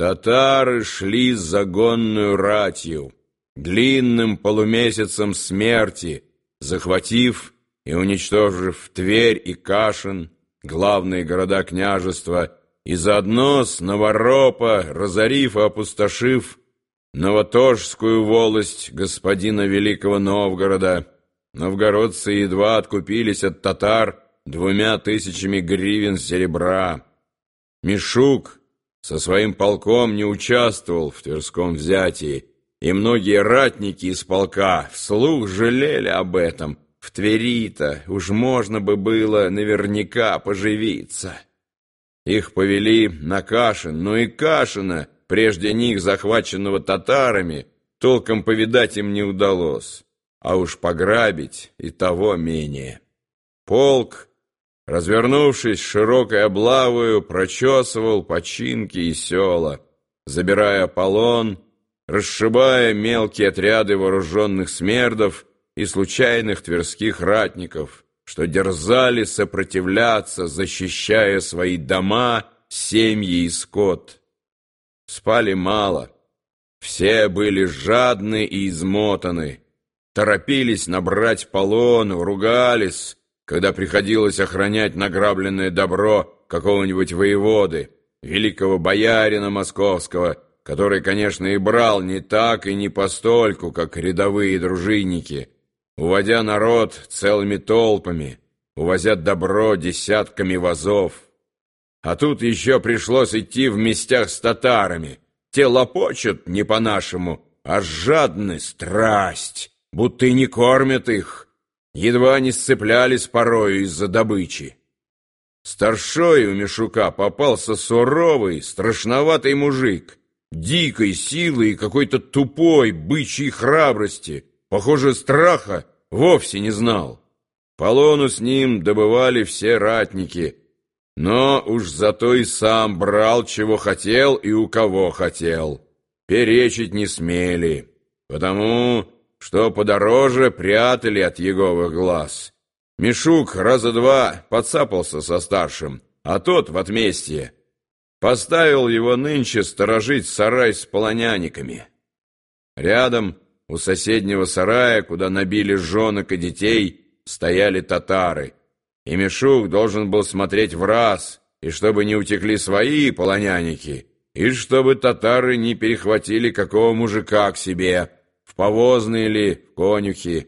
Татары шли с загонную ратью, длинным полумесяцем смерти, захватив и уничтожив Тверь и Кашин, главные города княжества, и заодно с Новоропа, разорив и опустошив Новоторжскую волость господина Великого Новгорода. Новгородцы едва откупились от татар двумя тысячами гривен серебра. Мишук со своим полком не участвовал в Тверском взятии, и многие ратники из полка вслух жалели об этом. В Твери-то уж можно бы было наверняка поживиться. Их повели на Кашин, но и Кашина, прежде них захваченного татарами, толком повидать им не удалось, а уж пограбить и того менее. Полк развернувшись широкой облавою, прочесывал починки и села, забирая полон, расшибая мелкие отряды вооруженных смердов и случайных тверских ратников, что дерзали сопротивляться, защищая свои дома, семьи и скот. Спали мало, все были жадны и измотаны, торопились набрать полон, ругались, когда приходилось охранять награбленное добро какого-нибудь воеводы, великого боярина московского, который, конечно, и брал не так и не постольку, как рядовые дружинники, уводя народ целыми толпами, увозя добро десятками вазов. А тут еще пришлось идти в местях с татарами. Те лопочут не по-нашему, а жадны страсть, будто и не кормят их, едва не сцеплялись порою из-за добычи. Старшой у Мишука попался суровый, страшноватый мужик, дикой силы и какой-то тупой, бычьей храбрости, похоже, страха вовсе не знал. Полону с ним добывали все ратники, но уж зато и сам брал, чего хотел и у кого хотел. Перечить не смели, потому что подороже прятали от Еговых глаз. Мишук раза два подцапался со старшим, а тот в отместье поставил его нынче сторожить сарай с полоняниками. Рядом, у соседнего сарая, куда набили женок и детей, стояли татары, и Мишук должен был смотреть в раз, и чтобы не утекли свои полоняники, и чтобы татары не перехватили какого мужика к себе, повозные ли, конюхи.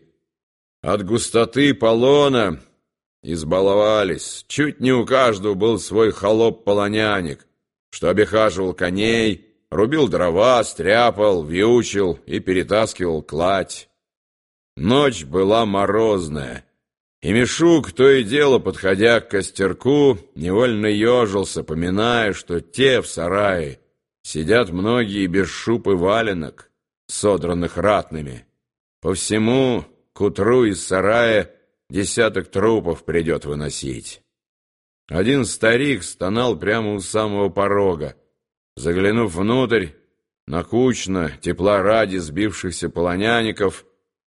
От густоты полона избаловались. Чуть не у каждого был свой холоп-полоняник, что обихаживал коней, рубил дрова, стряпал, вьючил и перетаскивал кладь. Ночь была морозная, и Мишук, то и дело, подходя к костерку, невольно ежился, поминая, что те в сарае сидят многие без шуб и валенок содранных ратными. По всему к утру из сарая десяток трупов придет выносить. Один старик стонал прямо у самого порога. Заглянув внутрь, на кучно, тепла ради сбившихся полоняников,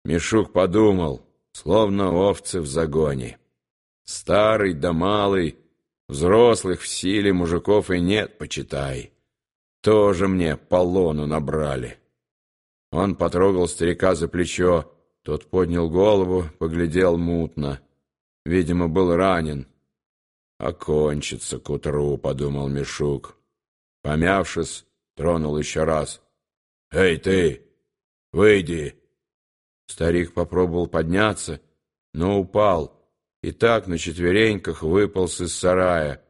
Мишук подумал, словно овцы в загоне. Старый да малый, взрослых в силе мужиков и нет, почитай. Тоже мне полону набрали. Он потрогал старика за плечо. Тот поднял голову, поглядел мутно. Видимо, был ранен. «Окончится к утру», — подумал Мишук. Помявшись, тронул еще раз. «Эй, ты! Выйди!» Старик попробовал подняться, но упал, и так на четвереньках выполз из сарая.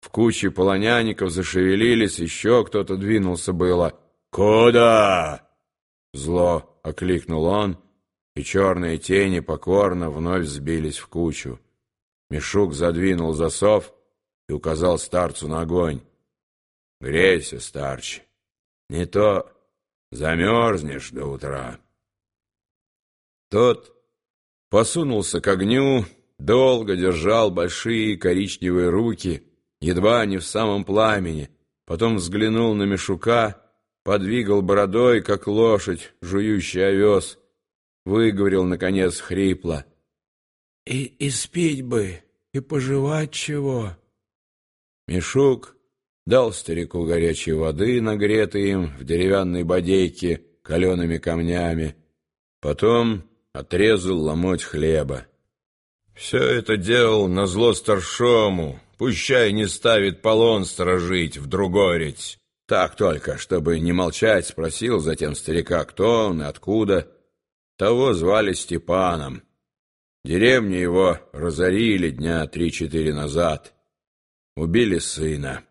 В куче полоняников зашевелились, еще кто-то двинулся было. «Куда?» Зло окликнул он, и черные тени покорно вновь сбились в кучу. Мешук задвинул засов и указал старцу на огонь. «Грейся, старче, не то замерзнешь до утра». Тот посунулся к огню, долго держал большие коричневые руки, едва не в самом пламени, потом взглянул на Мишука подвигал бородой, как лошадь, жующий овес, выговорил, наконец, хрипло. «И, и спить бы, и пожевать чего». Мешок дал старику горячей воды, нагретой им в деревянной бодейке калеными камнями, потом отрезал ломоть хлеба. Все это делал назло старшому, пущай не ставит полон сторожить в другореть. Так только, чтобы не молчать, спросил затем старика, кто он и откуда. Того звали Степаном. Деревню его разорили дня три-четыре назад. Убили сына.